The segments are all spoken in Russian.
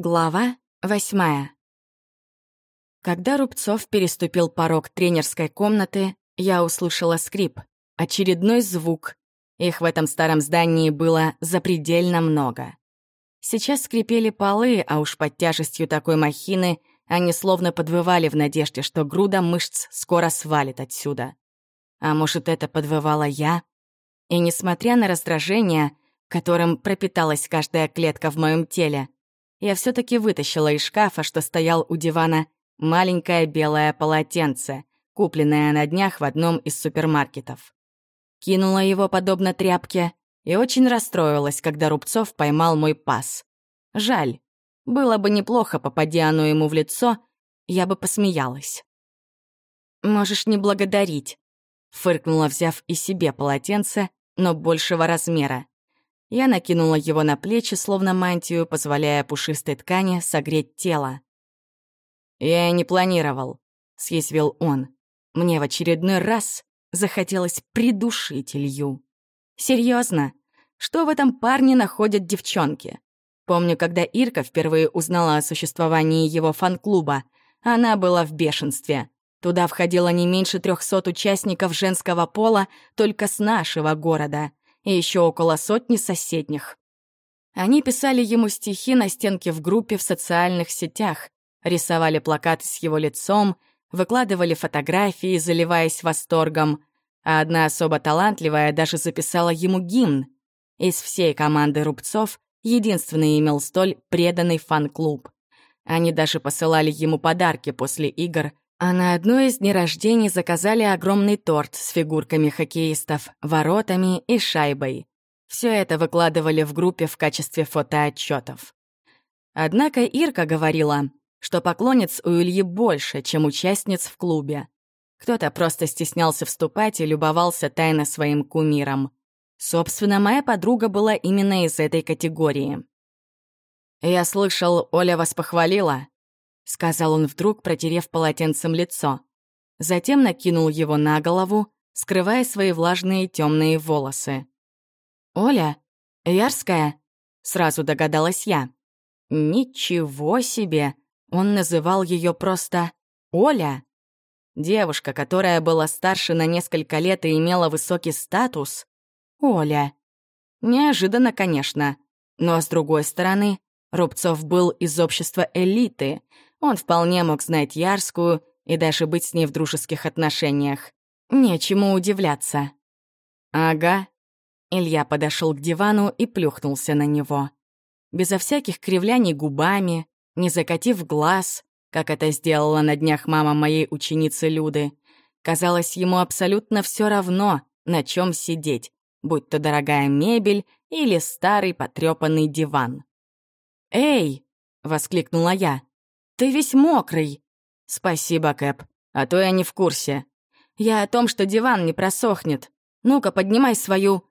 Глава восьмая. Когда Рубцов переступил порог тренерской комнаты, я услышала скрип, очередной звук. Их в этом старом здании было запредельно много. Сейчас скрипели полы, а уж под тяжестью такой махины они словно подвывали в надежде, что груда мышц скоро свалит отсюда. А может, это подвывала я? И несмотря на раздражение, которым пропиталась каждая клетка в моем теле, я все таки вытащила из шкафа, что стоял у дивана, маленькое белое полотенце, купленное на днях в одном из супермаркетов. Кинула его подобно тряпке и очень расстроилась, когда Рубцов поймал мой пас. Жаль. Было бы неплохо, попади оно ему в лицо, я бы посмеялась. «Можешь не благодарить», — фыркнула, взяв и себе полотенце, но большего размера. Я накинула его на плечи, словно мантию, позволяя пушистой ткани согреть тело. «Я и не планировал», — съязвил он. Мне в очередной раз захотелось придушить Илью. Серьезно, Что в этом парне находят девчонки? Помню, когда Ирка впервые узнала о существовании его фан-клуба, она была в бешенстве. Туда входило не меньше трехсот участников женского пола только с нашего города и еще около сотни соседних. Они писали ему стихи на стенке в группе в социальных сетях, рисовали плакаты с его лицом, выкладывали фотографии, заливаясь восторгом, а одна особо талантливая даже записала ему гимн. Из всей команды рубцов единственный имел столь преданный фан-клуб. Они даже посылали ему подарки после игр, а на одно из дней рождения заказали огромный торт с фигурками хоккеистов, воротами и шайбой. Все это выкладывали в группе в качестве фотоотчетов. Однако Ирка говорила, что поклонниц у Ильи больше, чем участниц в клубе. Кто-то просто стеснялся вступать и любовался тайно своим кумиром. Собственно, моя подруга была именно из этой категории. «Я слышал, Оля вас похвалила», — сказал он вдруг, протерев полотенцем лицо. Затем накинул его на голову, скрывая свои влажные темные волосы. «Оля? Ярская?» — сразу догадалась я. «Ничего себе!» Он называл ее просто «Оля». Девушка, которая была старше на несколько лет и имела высокий статус — Оля. Неожиданно, конечно. Но, с другой стороны, Рубцов был из общества элиты, он вполне мог знать Ярскую и даже быть с ней в дружеских отношениях. Нечему удивляться. «Ага». Илья подошел к дивану и плюхнулся на него. Безо всяких кривляний губами, не закатив глаз, как это сделала на днях мама моей ученицы Люды, казалось ему абсолютно все равно, на чем сидеть, будь то дорогая мебель или старый потрепанный диван. «Эй!» — воскликнула я. «Ты весь мокрый!» «Спасибо, Кэп, а то я не в курсе. Я о том, что диван не просохнет. Ну-ка, поднимай свою...»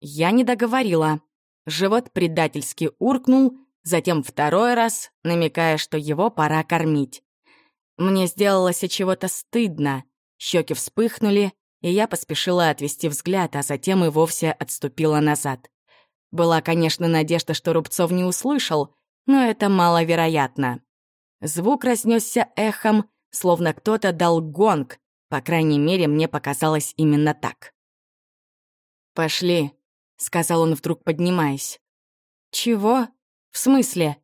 Я не договорила. Живот предательски уркнул, затем второй раз, намекая, что его пора кормить. Мне сделалось чего-то стыдно. Щеки вспыхнули, и я поспешила отвести взгляд, а затем и вовсе отступила назад. Была, конечно, надежда, что Рубцов не услышал, но это маловероятно. Звук разнесся эхом, словно кто-то дал гонг. По крайней мере, мне показалось именно так. «Пошли», — сказал он вдруг, поднимаясь. «Чего? В смысле?»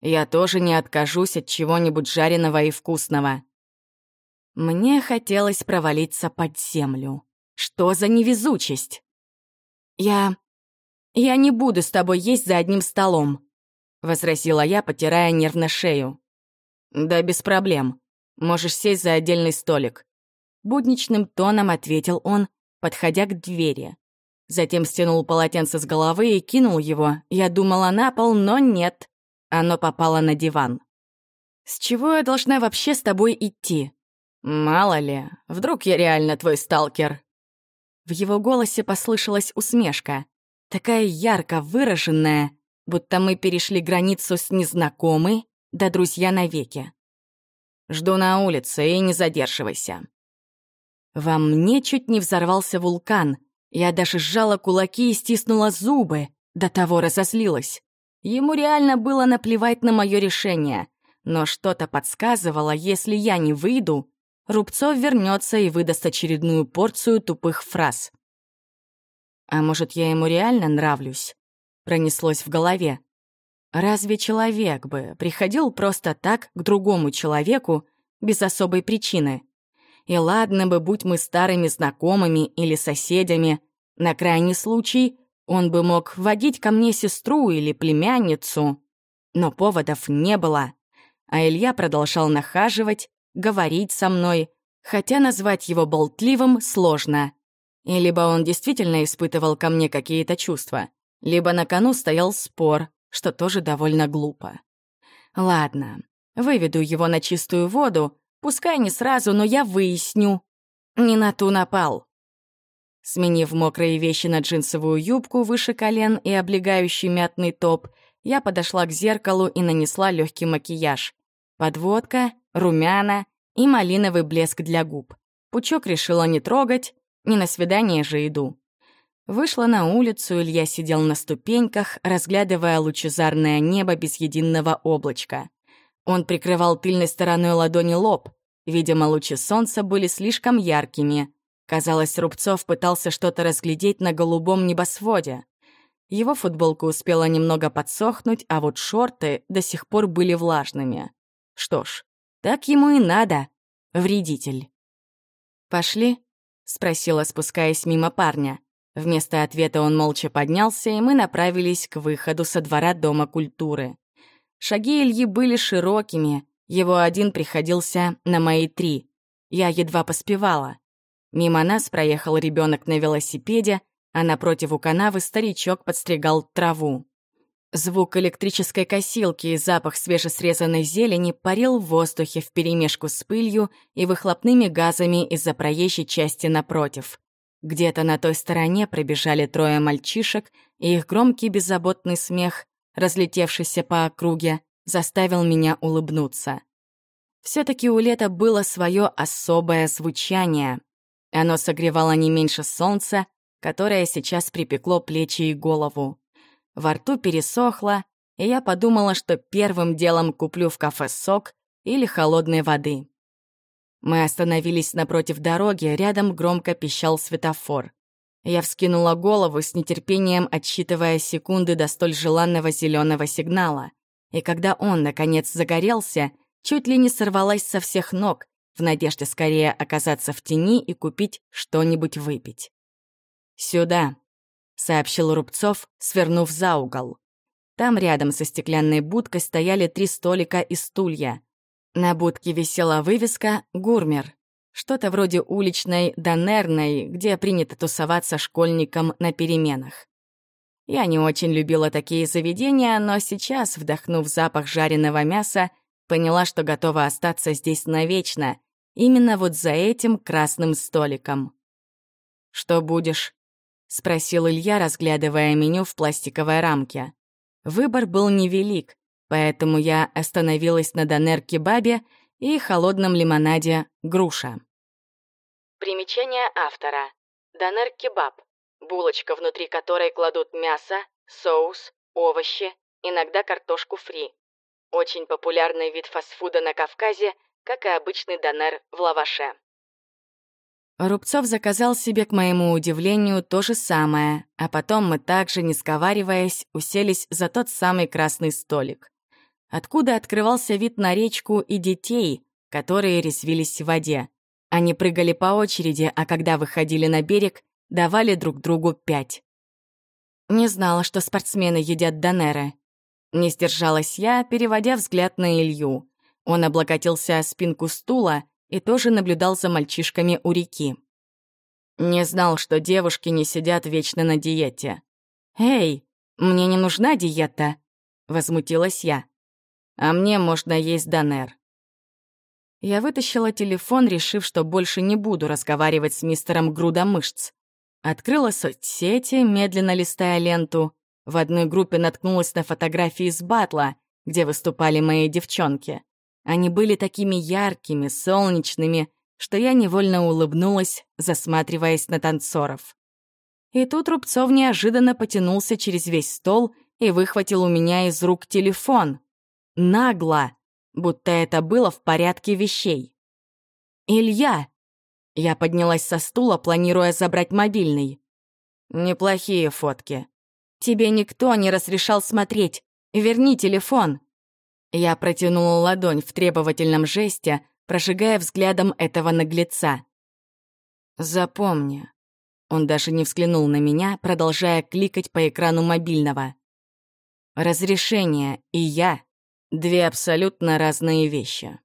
«Я тоже не откажусь от чего-нибудь жареного и вкусного». Мне хотелось провалиться под землю. Что за невезучесть? «Я... я не буду с тобой есть за одним столом», — возразила я, потирая нервно шею. «Да без проблем. Можешь сесть за отдельный столик». Будничным тоном ответил он, подходя к двери. Затем стянул полотенце с головы и кинул его. Я думала на пол, но нет. Оно попало на диван. «С чего я должна вообще с тобой идти?» «Мало ли, вдруг я реально твой сталкер». В его голосе послышалась усмешка, такая ярко выраженная, будто мы перешли границу с незнакомой да друзья навеки. Жду на улице и не задерживайся. Во мне чуть не взорвался вулкан. Я даже сжала кулаки и стиснула зубы, до того разозлилась. Ему реально было наплевать на мое решение. Но что-то подсказывало, если я не выйду, Рубцов вернется и выдаст очередную порцию тупых фраз. «А может, я ему реально нравлюсь?» — пронеслось в голове. Разве человек бы приходил просто так к другому человеку без особой причины? И ладно бы, будь мы старыми знакомыми или соседями, на крайний случай он бы мог водить ко мне сестру или племянницу. Но поводов не было. А Илья продолжал нахаживать, говорить со мной, хотя назвать его болтливым сложно. И либо он действительно испытывал ко мне какие-то чувства, либо на кону стоял спор, что тоже довольно глупо. Ладно, выведу его на чистую воду, пускай не сразу, но я выясню. Не на ту напал. Сменив мокрые вещи на джинсовую юбку выше колен и облегающий мятный топ, я подошла к зеркалу и нанесла легкий макияж. Подводка, румяна и малиновый блеск для губ. Пучок решила не трогать, не на свидание же иду. Вышла на улицу, Илья сидел на ступеньках, разглядывая лучезарное небо без единого облачка. Он прикрывал тыльной стороной ладони лоб. Видимо, лучи солнца были слишком яркими. Казалось, Рубцов пытался что-то разглядеть на голубом небосводе. Его футболка успела немного подсохнуть, а вот шорты до сих пор были влажными. Что ж, так ему и надо. Вредитель. «Пошли?» — спросила, спускаясь мимо парня. Вместо ответа он молча поднялся, и мы направились к выходу со двора Дома культуры. Шаги Ильи были широкими, его один приходился на мои три. Я едва поспевала. Мимо нас проехал ребенок на велосипеде, а напротив у канавы старичок подстригал траву. Звук электрической косилки и запах свежесрезанной зелени парил в воздухе вперемешку с пылью и выхлопными газами из-за проезжей части напротив. Где-то на той стороне пробежали трое мальчишек, и их громкий беззаботный смех, разлетевшийся по округе, заставил меня улыбнуться. все таки у лета было свое особое звучание. Оно согревало не меньше солнца, которое сейчас припекло плечи и голову. Во рту пересохло, и я подумала, что первым делом куплю в кафе сок или холодной воды. Мы остановились напротив дороги, рядом громко пищал светофор. Я вскинула голову с нетерпением, отсчитывая секунды до столь желанного зеленого сигнала. И когда он, наконец, загорелся, чуть ли не сорвалась со всех ног, в надежде скорее оказаться в тени и купить что-нибудь выпить. «Сюда», — сообщил Рубцов, свернув за угол. Там рядом со стеклянной будкой стояли три столика и стулья. На будке висела вывеска «Гурмер». Что-то вроде уличной донерной, где принято тусоваться школьникам на переменах. Я не очень любила такие заведения, но сейчас, вдохнув запах жареного мяса, поняла, что готова остаться здесь навечно, именно вот за этим красным столиком. «Что будешь?» — спросил Илья, разглядывая меню в пластиковой рамке. Выбор был невелик, поэтому я остановилась на донер-кебабе и холодном лимонаде «Груша». Примечание автора. Донер-кебаб. Булочка, внутри которой кладут мясо, соус, овощи, иногда картошку фри. Очень популярный вид фастфуда на Кавказе, как и обычный донер в лаваше. Рубцов заказал себе, к моему удивлению, то же самое, а потом мы также, не сговариваясь, уселись за тот самый красный столик откуда открывался вид на речку и детей, которые резвились в воде. Они прыгали по очереди, а когда выходили на берег, давали друг другу пять. Не знала, что спортсмены едят донеры. Не сдержалась я, переводя взгляд на Илью. Он облокотился о спинку стула и тоже наблюдал за мальчишками у реки. Не знал, что девушки не сидят вечно на диете. «Эй, мне не нужна диета», — возмутилась я а мне можно есть донер. Я вытащила телефон, решив, что больше не буду разговаривать с мистером Груда мышц. Открыла соцсети, медленно листая ленту. В одной группе наткнулась на фотографии из батла, где выступали мои девчонки. Они были такими яркими, солнечными, что я невольно улыбнулась, засматриваясь на танцоров. И тут Рубцов неожиданно потянулся через весь стол и выхватил у меня из рук телефон. Нагло, будто это было в порядке вещей. «Илья!» Я поднялась со стула, планируя забрать мобильный. «Неплохие фотки. Тебе никто не разрешал смотреть. Верни телефон!» Я протянула ладонь в требовательном жесте, прожигая взглядом этого наглеца. «Запомни». Он даже не взглянул на меня, продолжая кликать по экрану мобильного. «Разрешение и я — две абсолютно разные вещи».